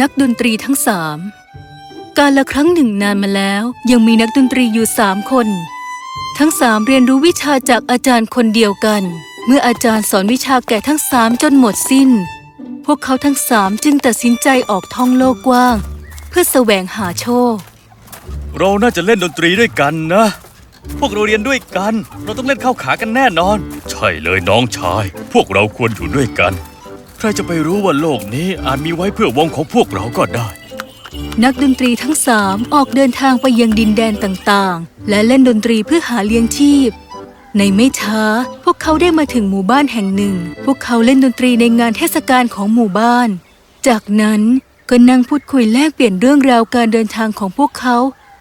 นักดนตรีทั้งสามการละครั้งหนึ่งนานมาแล้วยังมีนักดนตรีอยู่สามคน ทั้งสามเรียนรู้วิชาจากอาจารย์คนเดียวกัน เมื่ออาจารย์สอนวิชาแก่ทั้งสามจนหมดสิ้น พวกเขาทั้งสามจึงตัดสินใจออกท่องโลกกว้าง เพื่อแสวงหาโชค เราน่าจะเล่นดนตรีด้วยกันนะ พวกเราเรียนด้วยกัน เราต้องเล่นเข้าขากันแน่นอน ใช่เลยน้องชาย พวกเราควรอยู่ด้วยกัน ใครจะไปรู้ว่าโลกนี้อาจมีไว้เพื่อวงของพวกเราก็ได้ นักดนตรีทั้งสามออกเดินทางไปยังดินแดนต่างๆ และเล่นดนตรีเพื่อหาเลี้ยงชีพ ในไม่ช้า พวกเขาได้มาถึงหมู่บ้านแห่งหนึ่ง พวกเขาเล่นดนตรีในงานเทศกาลของหมู่บ้าน จากนั้นก็นั่งพูดคุยแลกเปลี่ยนเรื่องราวการเดินทางของพวกเขา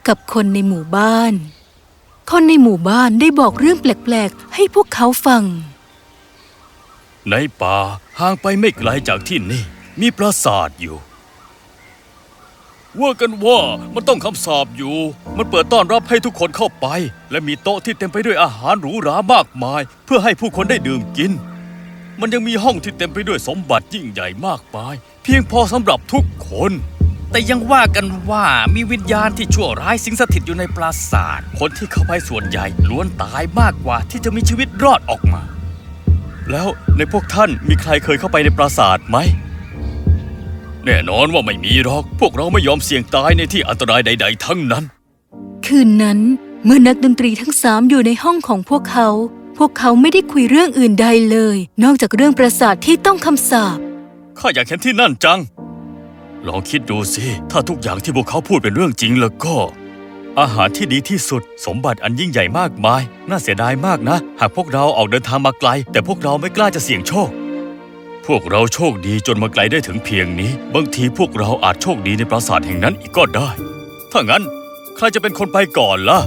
กับคนในหมู่บ้าน คนในหมู่บ้านได้บอกเรื่องแปลกๆ ให้พวกเขาฟัง ในป่าห่างไปไม่ไกลจากที่นี่ มีปราสาทอยู่ ว่ากันว่ามันต้องคำสาบอยู่ มันเปิดต้อนรับให้ทุกคนเข้าไป และมีโต๊ะที่เต็มไปด้วยอาหารหรูหรามากมาย เพื่อให้ผู้คนได้ดื่มกิน มันยังมีห้องที่เต็มไปด้วยสมบัติยิ่งใหญ่มากมาย เพียงพอสำหรับทุกคน แต่ยังว่ากันว่ามีวิญญาณที่ชั่วร้ายสิงสถิตอยู่ในปราสาท คนที่เข้าไปส่วนใหญ่ล้วนตายมากกว่าที่จะมีชีวิตรอดออกมา แล้วในพวกท่านมีใครเคยเข้าไปในปราสาทไหม แน่นอนว่าไม่มีหรอก พวกเราไม่ยอมเสี่ยงตายในที่อันตรายใด ๆ ทั้งนั้น คืนนั้นเมื่อนักดนตรีทั้งสามอยู่ในห้องของพวกเขา พวกเขาไม่ได้คุยเรื่องอื่นใดเลย นอกจากเรื่องปราสาทที่ต้องคำสาปข้าอยากเห็นที่นั่นจัง ลองคิดดูสิ ถ้าทุกอย่างที่พวกเขาพูดเป็นเรื่องจริงแล้วก็ อาหารที่ดีที่สุด สมบัติอันยิ่งใหญ่มากมาย น่าเสียดายมากนะ หากพวกเราออกเดินทางมาไกล แต่พวกเราไม่กล้าจะเสี่ยงโชค พวกเราโชคดีจนมาไกลได้ถึงเพียงนี้ บางทีพวกเราอาจโชคดีในปราสาทแห่งนั้นอีกก็ได้ ถ้างั้น ใครจะเป็นคนไปก่อนล่ะ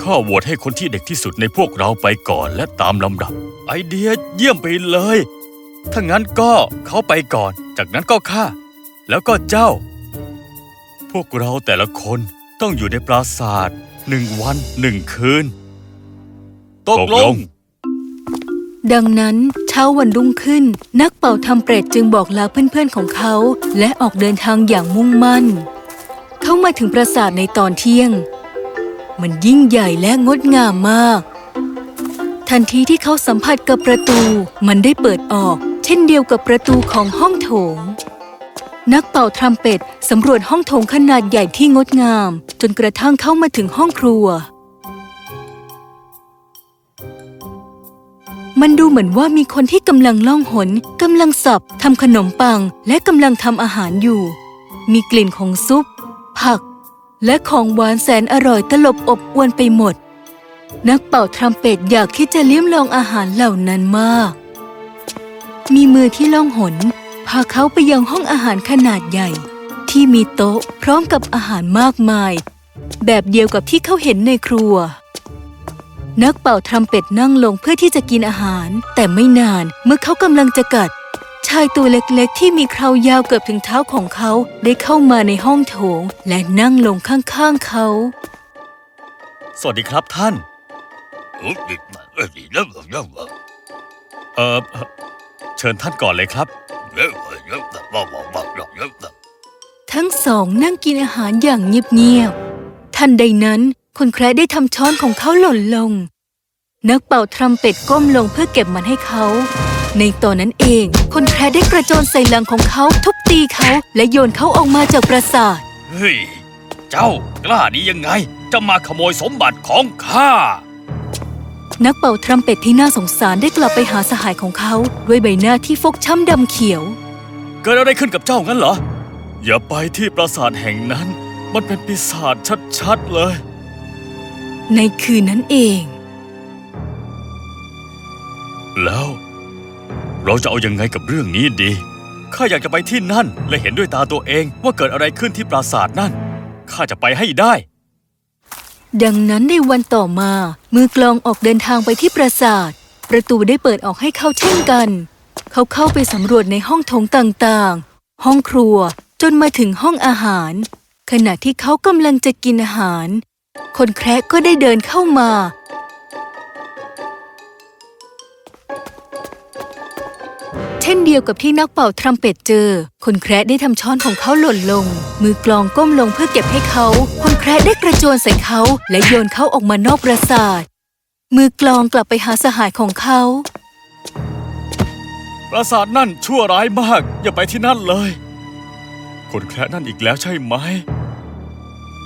ข้าโหวตให้คนที่เด็กที่สุดในพวกเราไปก่อนและตามลำดับ ไอเดียเยี่ยมไปเลย ถ้างั้นก็เขาไปก่อน จากนั้นก็ข้าแล้วก็เจ้า พวกเราแต่ละคน ต้องอยู่ในปราสาทหนึ่งวันหนึ่งคืน ตกลง ดังนั้นเช้าวันรุ่งขึ้น นักเป่าทำเปรตจึงบอกลาเพื่อนๆของเขา และออกเดินทางอย่างมุ่งมั่น เขามาถึงปราสาทในตอนเที่ยง มันยิ่งใหญ่และงดงามมาก ทันทีที่เขาสัมผัสกับประตู มันได้เปิดออก เช่นเดียวกับประตูของห้องโถง นักเป่าทรัมเป็ตสำรวจห้องโถงขนาดใหญ่ที่งดงาม จนกระทั่งเข้ามาถึงห้องครัว มันดูเหมือนว่ามีคนที่กำลังล่องหนกำลังสับทำขนมปัง และกำลังทำอาหารอยู่ มีกลิ่นของซุป ผัก และของหวานแสนอร่อยตลบอบอวนไปหมด นักเป่าทรัมเป็ตอยากที่จะลิ้มลองอาหารเหล่านั้นมาก มีมือที่ล่องหน พาเขาไปยังห้องอาหารขนาดใหญ่ ที่มีโต๊ะพร้อมกับอาหารมากมาย แบบเดียวกับที่เขาเห็นในครัว นักเป่าทรัมเป็ตนั่งลงเพื่อที่จะกินอาหาร แต่ไม่นานเมื่อเขากำลังจะกัด ชายตัวเล็กๆ ที่มีเครายาวเกือบถึงเท้าของเขาได้เข้ามาในห้องโถง และนั่งลงข้างๆเขา สวัสดีครับท่าน เออเชิญท่านก่อนเลยครับ ทั้งสองนั่งกินอาหารอย่างเงียบๆทันใดนั้น คนแคระได้ทำช้อนของเขาหล่นลง นักเป่าทรัมเป็ตก้มลงเพื่อเก็บมันให้เขา ในตอนนั้นเอง คนแคระได้กระโจนใส่หลังของเขาทุบตีเขา และโยนเขาออกมาจากปราสาท เฮ้ย เจ้ากล้าดียังไง จะมาขโมยสมบัติของข้า นักเป่าทรัมเป็ตที่น่าสงสารได้กลับไปหาสหายของเขาด้วยใบหน้าที่ฟกช้ำดำเขียว เกิดอะไรขึ้นกับเจ้างั้นเหรอ อย่าไปที่ปราสาทแห่งนั้น มันเป็นปีศาจชัดๆเลย ในคืนนั้นเอง แล้ว เราจะเอายังไงกับเรื่องนี้ดี ข้าอยากจะไปที่นั่นและเห็นด้วยตาตัวเองว่าเกิดอะไรขึ้นที่ปราสาทนั่น ข้าจะไปให้ได้ ดังนั้นในวันต่อมา มือกลองออกเดินทางไปที่ปราสาท ประตูได้เปิดออกให้เขาเช่นกัน เขาเข้าไปสำรวจในห้องโถงต่างๆ ห้องครัวจนมาถึงห้องอาหาร ขณะที่เขากำลังจะกินอาหาร คนแคระก็ได้เดินเข้ามา เช่นช่นเดียวกับที่นักเป่าทรัมเป็ตเจอ คนแคระได้ทำช้อนของเขาหล่นลง มือกลองก้มลงเพื่อเก็บให้เขาคน แคระได้กระโจนใส่เขาและโยนเขาออกมานอกปราสาท มือกลองกลับไปหาสหายของเขา ปราสาทนั่นชั่วร้ายมาก อย่าไปที่นั่นเลย คนแคระนั่นอีกแล้วใช่ไหม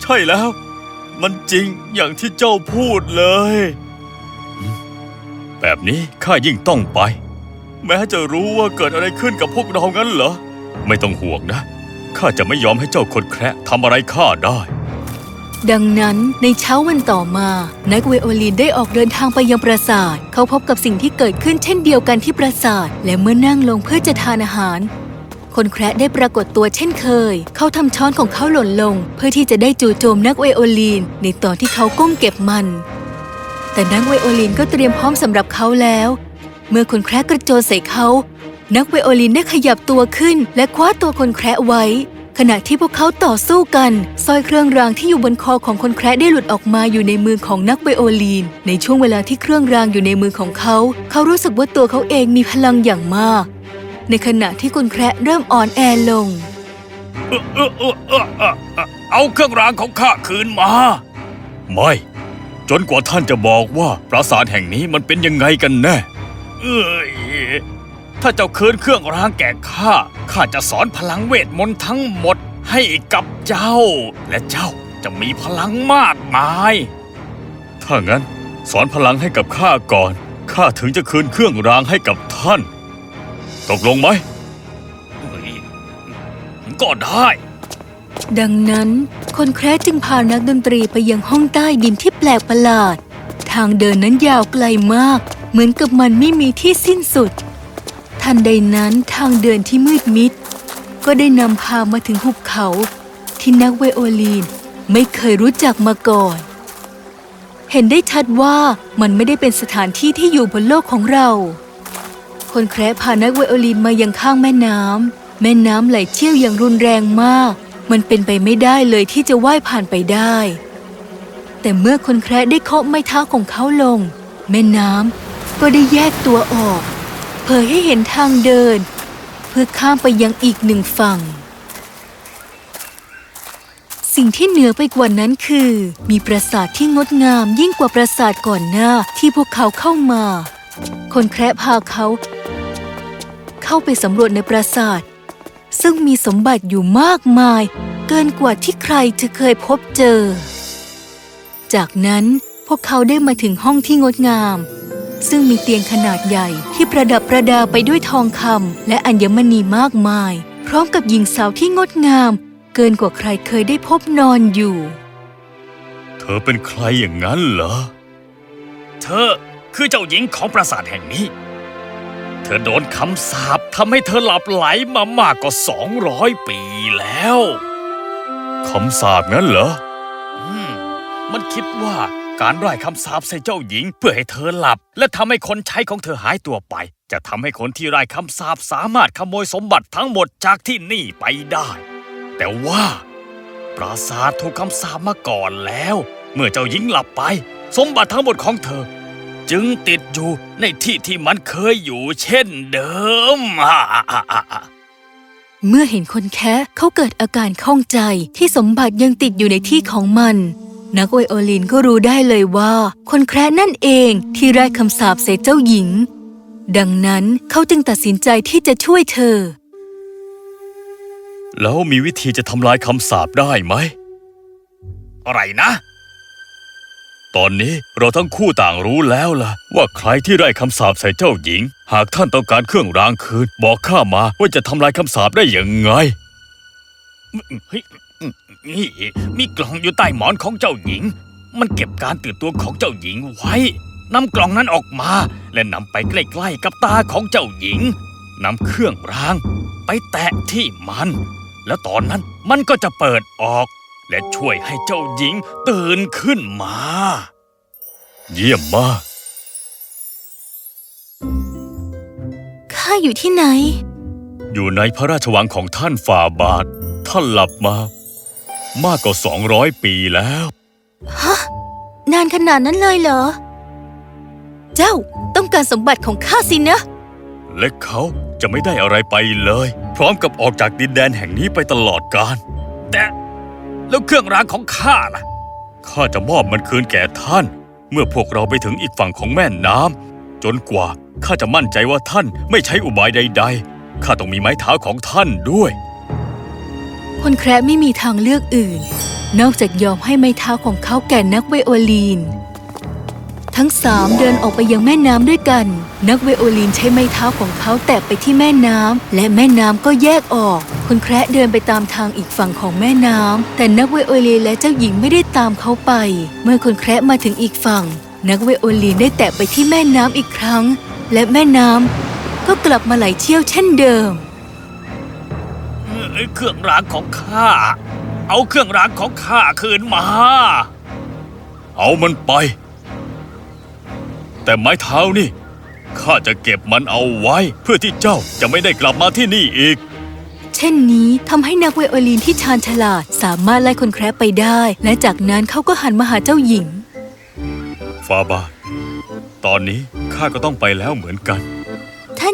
ใช่แล้ว มันจริงอย่างที่เจ้าพูดเลยอืมแบบนี้ข้ายิ่งต้องไป แม้จะรู้ว่าเกิดอะไรขึ้นกับพวกเรางั้นเหรอ ไม่ต้องห่วงนะ ข้าจะไม่ยอมให้เจ้าคนแคระทำอะไรข้าได้ ดังนั้นในเช้าวันต่อมา นักไวโอลินได้ออกเดินทางไปยังปราสาท เขาพบกับสิ่งที่เกิดขึ้นเช่นเดียวกันที่ปราสาท และเมื่อนั่งลงเพื่อจะทานอาหาร คนแคระได้ปรากฏตัวเช่นเคย เขาทำช้อนของเขาหล่นลง เพื่อที่จะได้จู่โจมนักไวโอลินในตอนที่เขาก้มเก็บมัน แต่นักไวโอลินก็เตรียมพร้อมสำหรับเขาแล้ว เมื่อคนแคระกระโจนใส่เขา นักไวโอลินได้ขยับตัวขึ้น และคว้าตัวคนแคระไว้ ขณะที่พวกเขาต่อสู้กันสร้อยเครื่องรางที่อยู่บนคอของคนแคระได้หลุดออกมาอยู่ในมือของนักไวโอลินในช่วงเวลาที่เครื่องรางอยู่ในมือของเขา เขารู้สึกว่าตัวเขาเองมีพลังอย่างมาก ในขณะที่คนแคระเริ่มอ่อนแอลง เออเออเออเออเออเออเอาเครื่องรางของข้าคืนมา ไม่ จนกว่าท่านจะบอกว่าปราสาทแห่งนี้มันเป็นยังไงกันแน่เอ้ย ถ้าเจ้าคืนเครื่องรางแก่ข้า ข้าจะสอนพลังเวทมนต์ทั้งหมดให้กับเจ้า และเจ้าจะมีพลังมากมาย ถ้างั้นสอนพลังให้กับข้าก่อน ข้าถึงจะคืนเครื่องรางให้กับท่าน ตกลงไหม ก็ได้ ดังนั้นคนแคระจึงพานักดนตรีไปยังห้องใต้ดินที่แปลกประหลาด ทางเดินนั้นยาวไกลมาก เหมือนกับมันไม่มีที่สิ้นสุด ทันใดนั้นทางเดินที่มืดมิด ก็ได้นำพามาถึงหุบเขาที่นักไวโอลินไม่เคยรู้จักมาก่อน เห็นได้ชัดว่ามันไม่ได้เป็นสถานที่ที่อยู่บนโลกของเรา คนแคระพานักไวโอลินมายังข้างแม่น้ำแม่น้ำไหลเชี่ยวอย่างรุนแรงมาก มันเป็นไปไม่ได้เลยที่จะว่ายผ่านไปได้ แต่เมื่อคนแคระได้เคาะไม้เท้าของเขาลง แม่น้ำก็ได้แยกตัวออก เผยให้เห็นทางเดิน เพื่อข้ามไปยังอีกหนึ่งฝั่ง สิ่งที่เหนือไปกว่านั้นคือ มีปราสาทที่งดงามยิ่งกว่าปราสาทก่อนหน้าที่พวกเขาเข้ามา คนแคระพาเขา เข้าไปสำรวจในปราสาท ซึ่งมีสมบัติอยู่มากมาย เกินกว่าที่ใครจะเคยพบเจอ จากนั้นพวกเขาได้มาถึงห้องที่งดงาม ซึ่งมีเตียงขนาดใหญ่ที่ประดับประดาไปด้วยทองคำและอัญมณีมากมาย พร้อมกับหญิงสาวที่งดงาม เกินกว่าใครเคยได้พบนอนอยู่ เธอเป็นใครอย่างนั้นเหรอ เธอคือเจ้าหญิงของปราสาทแห่งนี้ เธอโดนคำสาปทำให้เธอหลับไหลมามากกว่าสองร้อยปีแล้วคำสาปงั้นเหรอ อืม มันคิดว่า การไล่คำสาปใส่เจ้าหญิง เพื่อให้เธอหลับ และทำให้คนใช้ของเธอหายตัวไป จะทำให้คนที่ไล่คำสาปสามารถขโมยสมบัติทั้งหมดจากที่นี่ไปได้ แต่ว่า ปราสาทถูกคำสาปมาก่อนแล้ว เมื่อเจ้าหญิงหลับไป สมบัติทั้งหมดของเธอ จึงติดอยู่ในที่ที่มันเคยอยู่เช่นเดิมเมื่อเห็นคนแคะเขาเกิดอาการข้องใจที่สมบัติยังติดอยู่ในที่ของมัน นักไวโอลินก็รู้ได้เลยว่า คนแคระนั่นเองที่ไร้คำสาปใส่เจ้าหญิง ดังนั้นเขาจึงตัดสินใจที่จะช่วยเธอ แล้วมีวิธีจะทำลายคำสาปได้ไหม อะไรนะ ตอนนี้เราทั้งคู่ต่างรู้แล้วล่ะ ว่าใครที่ไร้คำสาปใส่เจ้าหญิง หากท่านต้องการเครื่องรางคืน บอกข้ามาว่าจะทำลายคำสาปได้อย่างไงเฮ้ย นี่ มีกล่องอยู่ใต้หมอนของเจ้าหญิง มันเก็บการตื่นตัวของเจ้าหญิงไว้นำกล่องนั้นออกมา และนำไปใกล้ๆกับตาของเจ้าหญิงนำเครื่องราง ไปแตะที่มัน แล้วตอนนั้นมันก็จะเปิดออก และช่วยให้เจ้าหญิงตื่นขึ้นมา เยี่ยมมากข้าอยู่ที่ไหน อยู่ในพระราชวังของท่านฝ่าบาท ท่านหลับมา มากกว่าสองร้อยปีแล้วนานขนาดนั้นเลยเหรอ เจ้าต้องการสมบัติของข้าสินะ และเขาจะไม่ได้อะไรไปเลย พร้อมกับออกจากดินแดนแห่งนี้ไปตลอดกาลแต่แล้วเครื่องรางของข้าล่ะ ข้าจะมอบมันคืนแก่ท่าน เมื่อพวกเราไปถึงอีกฝั่งของแม่น้ำจนกว่าข้าจะมั่นใจว่าท่านไม่ใช้อุบายใด ๆ ข้าต้องมีไม้เท้าของท่านด้วย คนแคระไม่มีทางเลือกอื่น นอกจากยอมให้ไม้เท้าของเขาแก่นักไวโอลินทั้งสามเดินออกไปยังแม่น้ำด้วยกัน นักไวโอลินใช้ไม้เท้าของเขาแตะไปที่แม่น้ำและแม่น้ำก็แยกออก คนแคระเดินไปตามทางอีกฝั่งของแม่น้ำแต่นักไวโอลินและเจ้าหญิงไม่ได้ตามเขาไป เมื่อคนแคระมาถึงอีกฝั่ง นักไวโอลินได้แตะไปที่แม่น้ำอีกครั้ง และแม่น้ำก็กลับมาไหลเชี่ยวเช่นเดิม เอ้ยเครื่องรางของข้า เอาเครื่องรางของข้าคืนมา เอามันไป แต่ไม้เท้านี่ข้าจะเก็บมันเอาไว้ เพื่อที่เจ้าจะไม่ได้กลับมาที่นี่อีก เช่นนี้ทำให้นักไวโอลินที่ชาญฉลาดสามารถไล่คนแคระไปได้ และจากนั้นเขาก็หันมาหาเจ้าหญิง ฟาบา ตอนนี้ข้าก็ต้องไปแล้วเหมือนกันท่าน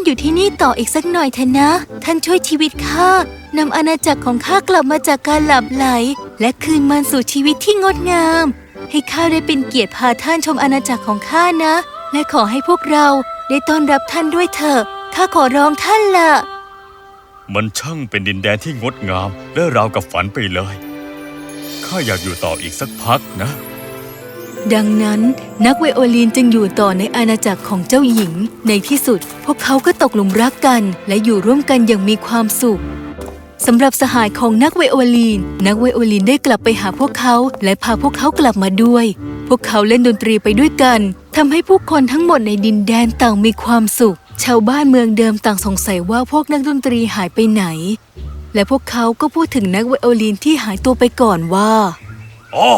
อยู่ที่นี่ต่ออีกสักหน่อยเถอะนะ ท่านช่วยชีวิตข้านำอาณาจักรของข้ากลับมาจากการหลับไหล และคืนมันสู่ชีวิตที่งดงาม ให้ข้าได้เป็นเกียรติพาท่านชมอาณาจักรของข้านะ และขอให้พวกเราได้ต้อนรับท่านด้วยเถอะข้าขอร้องท่านละมันช่างเป็นดินแดนที่งดงามและราวกับฝันไปเลยข้าอยากอยู่ต่ออีกสักพักนะ ดังนั้นนักไวโอลินจึงอยู่ต่อในอาณาจักรของเจ้าหญิง ในที่สุด พวกเขาก็ตกหลุมรักกัน และอยู่ร่วมกันอย่างมีความสุขสำหรับสหายของนักไวโอลิน นักไวโอลินได้กลับไปหาพวกเขา และพาพวกเขากลับมาด้วย พวกเขาเล่นดนตรีไปด้วยกันทำให้ผู้คนทั้งหมดในดินแดนต่างมีความสุข ชาวบ้านเมืองเดิมต่างสงสัยว่าพวกนักดนตรีหายไปไหน และพวกเขาก็พูดถึงนักไวโอลินที่หายตัวไปก่อนว่าอ๋อ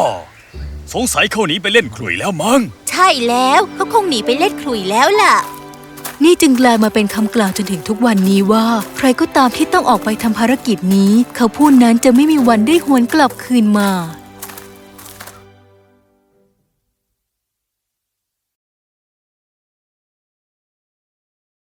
สงสัยเขาหนีไปเล่นขลุ่ยแล้วมั้ง ใช่แล้วเขาคงหนีไปเล่นขลุ่ยแล้วล่ะ นี่จึงกลายมาเป็นคำกล่าวจนถึงทุกวันนี้ว่า ใครก็ตามที่ต้องออกไปทำภารกิจนี้ เขาผู้นั้นจะไม่มีวันได้หวนกลับคืนมา